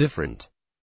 different.